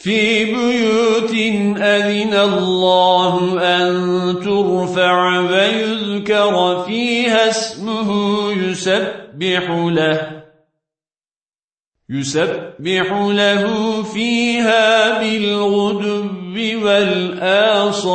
في بيوت أذن الله أن ترفع ويذكر فيها اسمه يسبح له يسبح له فيها بالغدب والآصال.